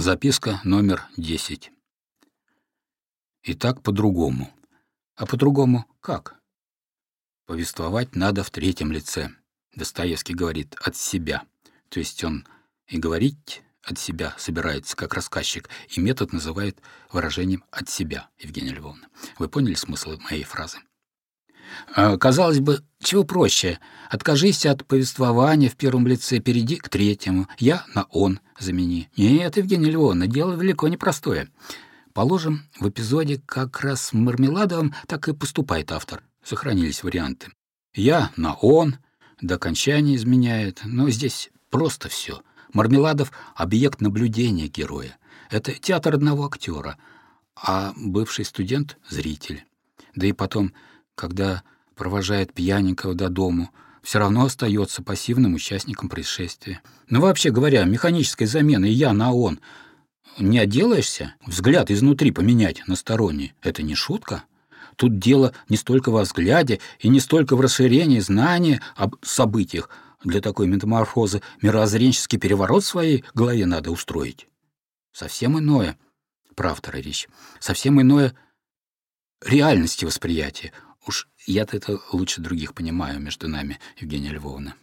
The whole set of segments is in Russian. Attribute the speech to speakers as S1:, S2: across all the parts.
S1: Записка номер 10. И так по-другому. А по-другому как? Повествовать надо в третьем лице. Достоевский говорит «от себя». То есть он и говорить от себя собирается как рассказчик, и метод называет выражением «от себя», Евгения Львовна. Вы поняли смысл моей фразы? А, казалось бы, чего проще? Откажись от повествования в первом лице, перейди к третьему. Я на «он» замени. Нет, Евгения Львовна, дело далеко непростое. Положим, в эпизоде как раз с Мармеладовым так и поступает автор. Сохранились варианты. Я на «он», до окончания изменяет, но здесь просто все. Мармеладов — объект наблюдения героя. Это театр одного актера, а бывший студент — зритель. Да и потом когда провожает пьяненького до дому, все равно остается пассивным участником происшествия. Но вообще говоря, механической заменой «я» на «он» не отделаешься? Взгляд изнутри поменять на сторонний — это не шутка? Тут дело не столько во взгляде и не столько в расширении знания об событиях. Для такой метаморфозы мировоззренческий переворот в своей голове надо устроить. Совсем иное, прав Тарович, совсем иное реальности восприятия, Уж я-то это лучше других понимаю между нами, Евгения Львовна.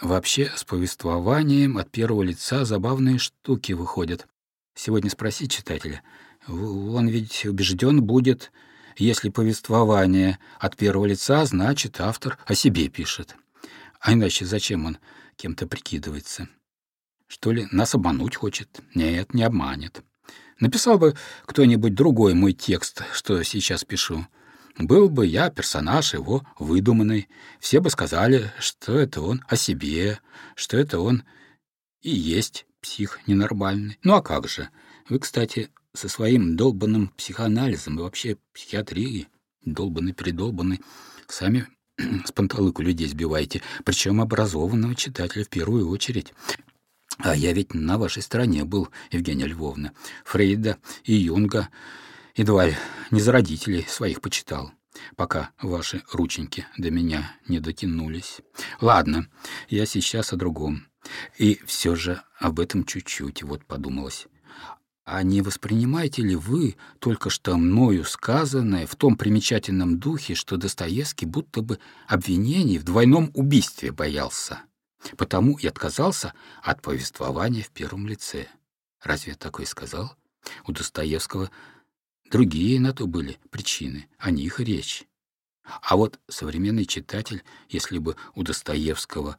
S1: Вообще, с повествованием от первого лица забавные штуки выходят. Сегодня спроси читателя. Он ведь убежден будет, если повествование от первого лица, значит, автор о себе пишет. А иначе зачем он кем-то прикидывается? Что ли, нас обмануть хочет? Нет, не обманет. Написал бы кто-нибудь другой мой текст, что сейчас пишу. Был бы я персонаж его выдуманный, все бы сказали, что это он о себе, что это он и есть псих ненормальный. Ну а как же? Вы, кстати, со своим долбанным психоанализом и вообще психиатрией, долбанный-передолбанный, сами с панталыку людей сбиваете, причем образованного читателя в первую очередь. А я ведь на вашей стороне был, Евгения Львовна. Фрейда и Юнга Едва не за родителей своих почитал, пока ваши рученьки до меня не дотянулись. Ладно, я сейчас о другом. И все же об этом чуть-чуть, вот подумалось. А не воспринимаете ли вы только что мною сказанное в том примечательном духе, что Достоевский будто бы обвинений в двойном убийстве боялся? Потому и отказался от повествования в первом лице. Разве я такое сказал? У Достоевского Другие на то были причины, о них речь. А вот современный читатель, если бы у Достоевского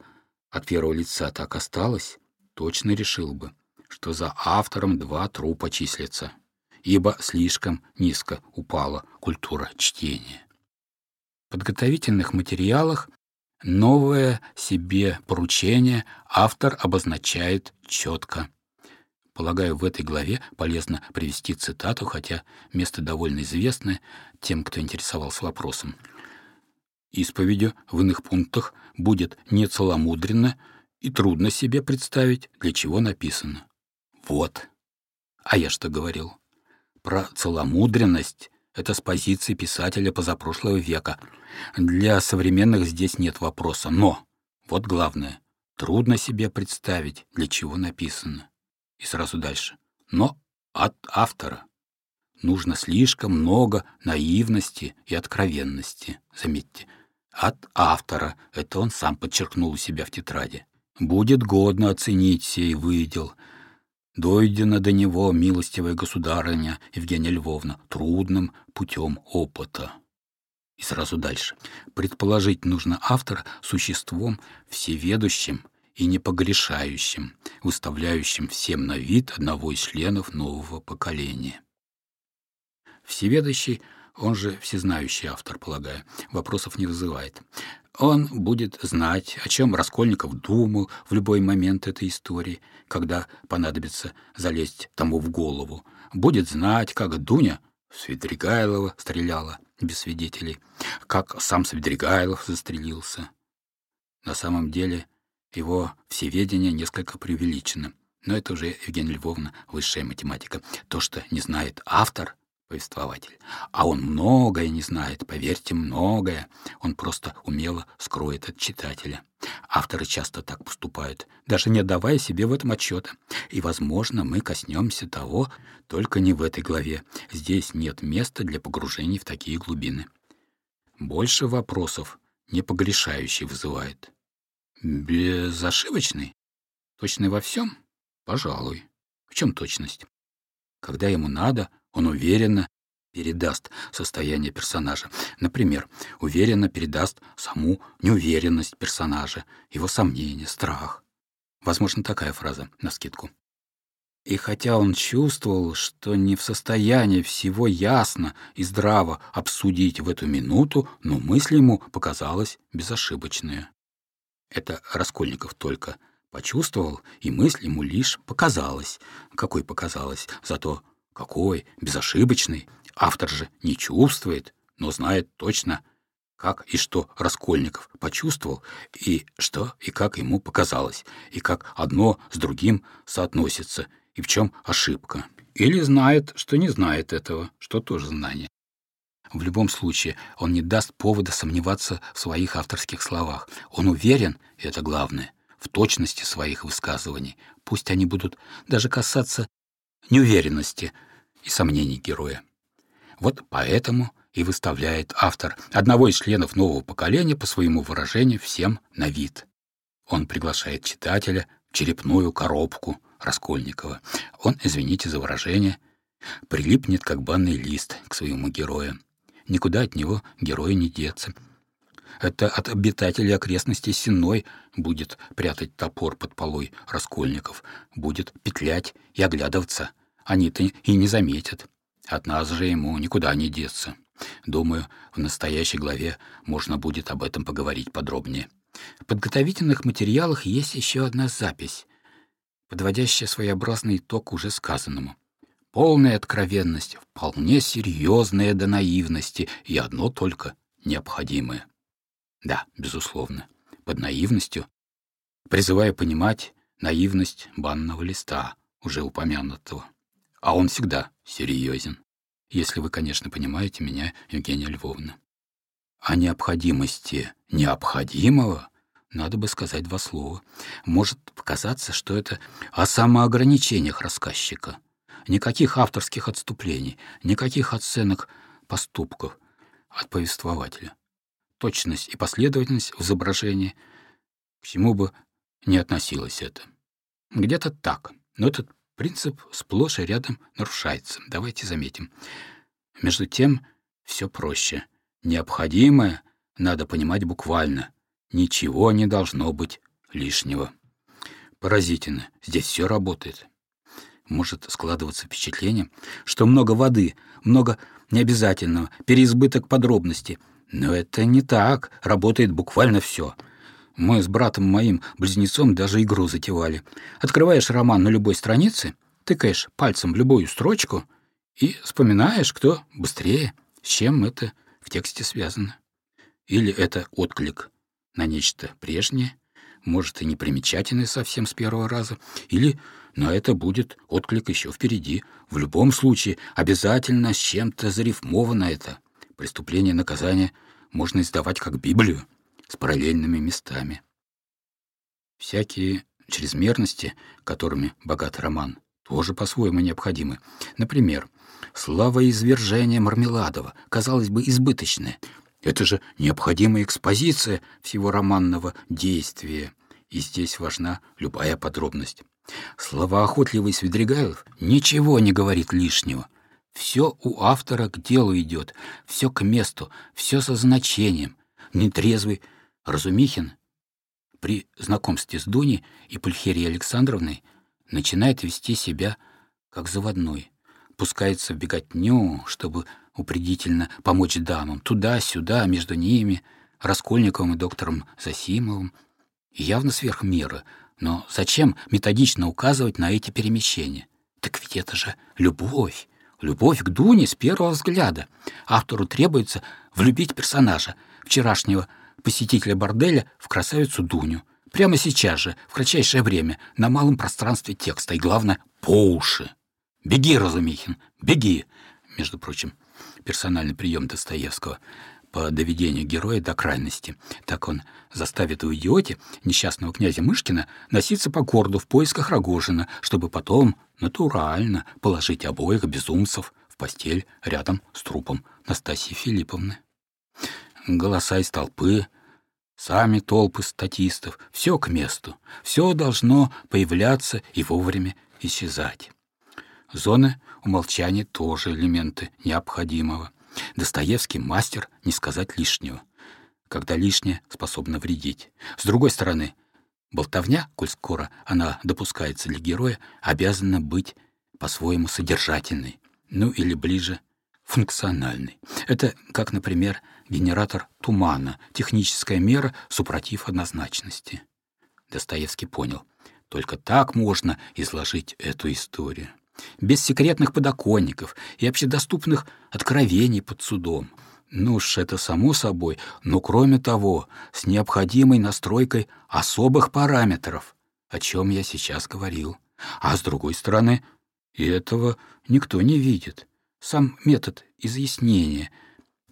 S1: от первого лица так осталось, точно решил бы, что за автором два трупа числятся, ибо слишком низко упала культура чтения. В подготовительных материалах новое себе поручение автор обозначает четко. Полагаю, в этой главе полезно привести цитату, хотя место довольно известное тем, кто интересовался вопросом. Исповедью в иных пунктах будет нецеломудренно и трудно себе представить, для чего написано. Вот. А я что говорил? Про целомудренность — это с позиции писателя позапрошлого века. Для современных здесь нет вопроса. Но, вот главное, трудно себе представить, для чего написано. И сразу дальше. Но от автора нужно слишком много наивности и откровенности, заметьте. От автора, это он сам подчеркнул у себя в тетради. Будет годно оценить сей выдел. Дойдено до него, милостивая государыня Евгения Львовна, трудным путем опыта. И сразу дальше. Предположить нужно автора существом всеведущим и непогрешающим, выставляющим всем на вид одного из членов нового поколения. Всеведущий, он же всезнающий автор, полагаю, вопросов не вызывает. Он будет знать, о чем Раскольников думал в любой момент этой истории, когда понадобится залезть тому в голову. Будет знать, как Дуня Свидригайлова стреляла без свидетелей, как сам Свидригайлов застрелился. На самом деле его всеведение несколько преувеличено. Но это уже, Евгения Львовна, высшая математика. То, что не знает автор, Повествователь. А он многое не знает, поверьте, многое. Он просто умело скроет от читателя. Авторы часто так поступают, даже не отдавая себе в этом отчета. И, возможно, мы коснемся того, только не в этой главе. Здесь нет места для погружений в такие глубины. Больше вопросов непогрешающий вызывает. Безошибочный? Точный во всем? Пожалуй. В чем точность? Когда ему надо, он уверенно передаст состояние персонажа. Например, уверенно передаст саму неуверенность персонажа, его сомнения, страх. Возможно, такая фраза, на скидку. И хотя он чувствовал, что не в состоянии всего ясно и здраво обсудить в эту минуту, но мысль ему показалась безошибочная. Это Раскольников только почувствовал, и мысль ему лишь показалась. Какой показалась? Зато какой? Безошибочный. Автор же не чувствует, но знает точно, как и что Раскольников почувствовал, и что и как ему показалось, и как одно с другим соотносится, и в чем ошибка. Или знает, что не знает этого, что тоже знание. В любом случае, он не даст повода сомневаться в своих авторских словах. Он уверен, и это главное, в точности своих высказываний. Пусть они будут даже касаться неуверенности и сомнений героя. Вот поэтому и выставляет автор одного из членов нового поколения по своему выражению всем на вид. Он приглашает читателя в черепную коробку Раскольникова. Он, извините за выражение, прилипнет как банный лист к своему герою. Никуда от него героя не деться. Это от обитателей окрестностей Сенной будет прятать топор под полой Раскольников, будет петлять и оглядываться — они-то и не заметят. От нас же ему никуда не деться. Думаю, в настоящей главе можно будет об этом поговорить подробнее. В подготовительных материалах есть еще одна запись, подводящая своеобразный итог уже сказанному. Полная откровенность, вполне серьезная до наивности, и одно только необходимое. Да, безусловно, под наивностью призываю понимать наивность банного листа, уже упомянутого а он всегда серьезен. Если вы, конечно, понимаете меня, Евгения Львовна. О необходимости необходимого надо бы сказать два слова. Может показаться, что это о самоограничениях рассказчика. Никаких авторских отступлений, никаких оценок поступков от повествователя. Точность и последовательность в изображении, к чему бы не относилось это. Где-то так, но этот Принцип сплошь и рядом нарушается. Давайте заметим. Между тем, все проще. Необходимое надо понимать буквально. Ничего не должно быть лишнего. Поразительно. Здесь все работает. Может складываться впечатление, что много воды, много необязательного, переизбыток подробностей. Но это не так. Работает буквально все. Мы с братом моим, близнецом, даже игру затевали. Открываешь роман на любой странице, тыкаешь пальцем в любую строчку и вспоминаешь, кто быстрее, с чем это в тексте связано. Или это отклик на нечто прежнее, может, и непримечательное совсем с первого раза, или но это будет отклик еще впереди. В любом случае, обязательно с чем-то зарифмовано это. Преступление наказание можно издавать как Библию с параллельными местами. Всякие чрезмерности, которыми богат роман, тоже по-своему необходимы. Например, славоизвержение Мармеладова, казалось бы, избыточное. Это же необходимая экспозиция всего романного действия, и здесь важна любая подробность. Словоохотливый Свидригайлов ничего не говорит лишнего. Все у автора к делу идет, все к месту, все со значением. Нетрезвый Разумихин при знакомстве с Дуней и Пульхерией Александровной начинает вести себя как заводной, пускается в беготню, чтобы упредительно помочь дамам, туда-сюда, между ними, Раскольниковым и доктором Засимовым, явно сверх меры. Но зачем методично указывать на эти перемещения? Так ведь это же любовь. Любовь к Дуне с первого взгляда. Автору требуется влюбить персонажа, вчерашнего посетителя борделя в красавицу Дуню. Прямо сейчас же, в кратчайшее время, на малом пространстве текста, и, главное, по уши. Беги, Разумихин, беги. между прочим, персональный прием Достоевского по доведению героя до крайности. Так он заставит у идиоте несчастного князя Мышкина носиться по городу в поисках Рогожина, чтобы потом натурально положить обоих безумцев в постель рядом с трупом Настасьи Филипповны. Голоса из толпы, сами толпы статистов, все к месту, все должно появляться и вовремя исчезать. Зоны умолчания тоже элементы необходимого. Достоевский мастер не сказать лишнего, когда лишнее способно вредить. С другой стороны, болтовня, коль скоро она допускается для героя, обязана быть по-своему содержательной, ну или ближе функциональной. Это как, например, генератор тумана, техническая мера супротив однозначности. Достоевский понял, только так можно изложить эту историю без секретных подоконников и общедоступных откровений под судом. Ну уж это само собой, но кроме того, с необходимой настройкой особых параметров, о чем я сейчас говорил. А с другой стороны, и этого никто не видит. Сам метод изъяснения,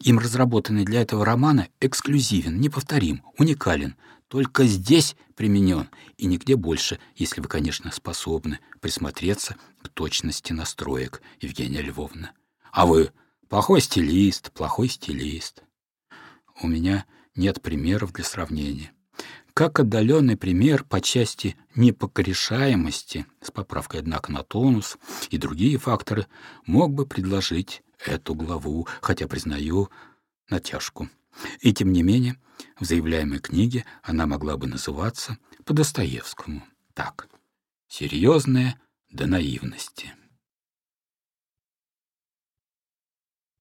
S1: им разработанный для этого романа, эксклюзивен, неповторим, уникален, только здесь применен и нигде больше, если вы, конечно, способны присмотреться к точности настроек, Евгения Львовна. А вы плохой стилист, плохой стилист. У меня нет примеров для сравнения. Как отдаленный пример по части непокорешаемости, с поправкой, однако, на тонус и другие факторы, мог бы предложить эту главу, хотя, признаю, натяжку. И тем не менее, в заявляемой книге она могла бы называться по Достоевскому так «Серьезная до наивности».